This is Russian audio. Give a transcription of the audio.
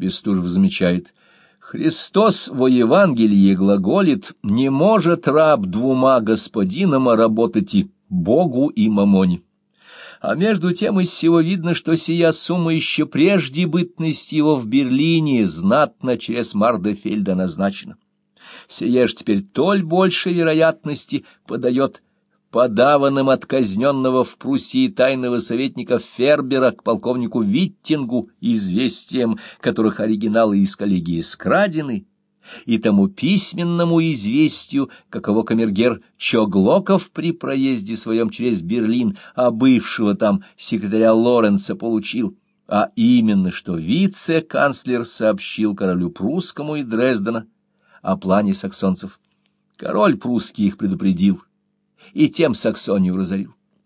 Бестужев замечает, Христос во Евангелии глаголит, не может раб двума господинам работать и Богу и мамоне. А между тем из всего видно, что сия сумма еще прежде бытности его в Берлине знатно через Мардефельда назначена. Сие ж теперь толь больше вероятности подает подаванным от казненного в Пруссии тайного советника Фербера к полковнику Виттингу известиям, которых оригиналы из коллегии скрадены, и тому письменному известию, каково камергер Чоглоков при проезде своем через Берлин, а бывшего там секретаря Лоренца получил, а именно, что вице-канцлер сообщил королю прусскому и Дрездена о плане саксонцев. Король прусский их предупредил, и тем Саксонию разорил.